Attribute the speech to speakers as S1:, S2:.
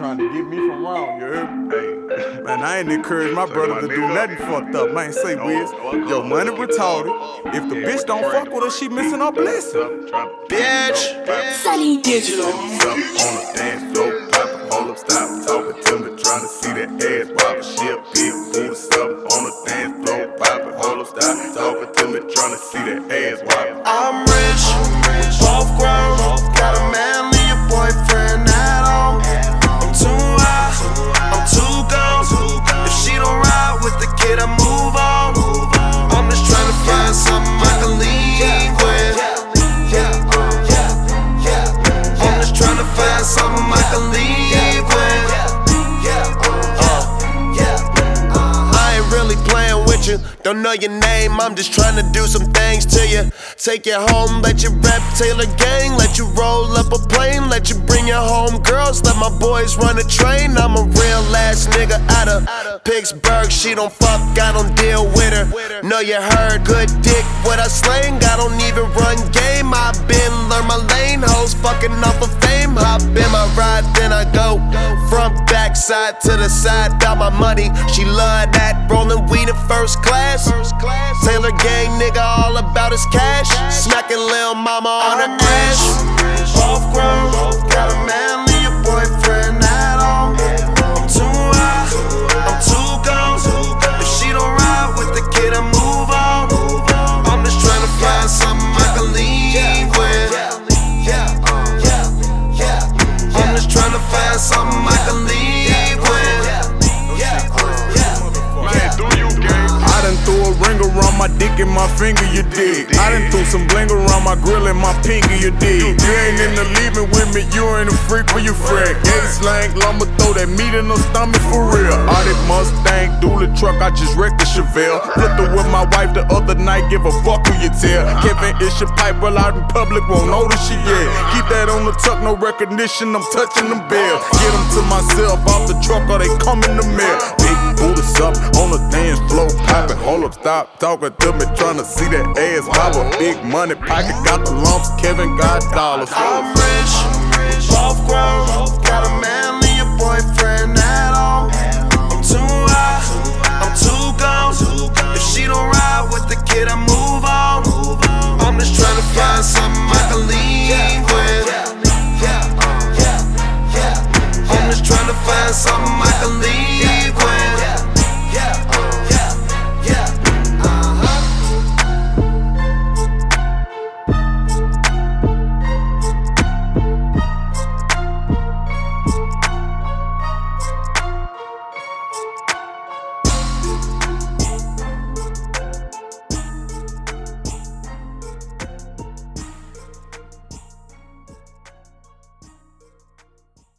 S1: trying to get me from wrong, you heard? Hey. Man, I ain't encourage my brother to do nothing fucked up. Man, say oh, Wiz, oh, oh, your money retarded. If the bitch don't fuck with her, she missing her blessing.
S2: Bitch.
S3: Sonny Digital.
S4: on the dance floor, poppin', hold up, stop talking to me, trying to see that ass wobble.
S2: She a big you. Don't know your name, I'm just trying to do some things to you. Take you home, let you rap Taylor Gang, let you roll up a plane, let you bring your home girls, let my boys run a train. I'm a real ass nigga out of Pittsburgh. She don't fuck, I don't deal with her. Know you heard good dick, what I slang. I don't even run game. i been learn my lane, hoes fucking off of fame. Hop in my ride, then I go front, back, side to the side. Got my money, she love that. In first class. Taylor gang nigga, all about his cash. Smacking lil mama on her ass. Both grown,
S1: around my dick and my finger, you dig. I done threw some bling around my grill and my pinky, you dig. You ain't in the leaving with me, you ain't a freak for your friend. Gay slang, lumber, throw that meat in the stomach for real. All Mustang, dually truck, I just wrecked the Chevelle. Flipped her with my wife the other night, give a fuck who you tell. Kevin is your pipe, well out in public, won't know that she yet. Keep that on the tuck, no recognition, I'm touching them bells. Get them to myself off the truck or they come in the mail. Big booties up on the dance floor, poppin', hold up, stop talking to me, tryna see that ass wobble. Big money pocket, got the lumps, Kevin got dollars.
S2: I'm rich, both grown.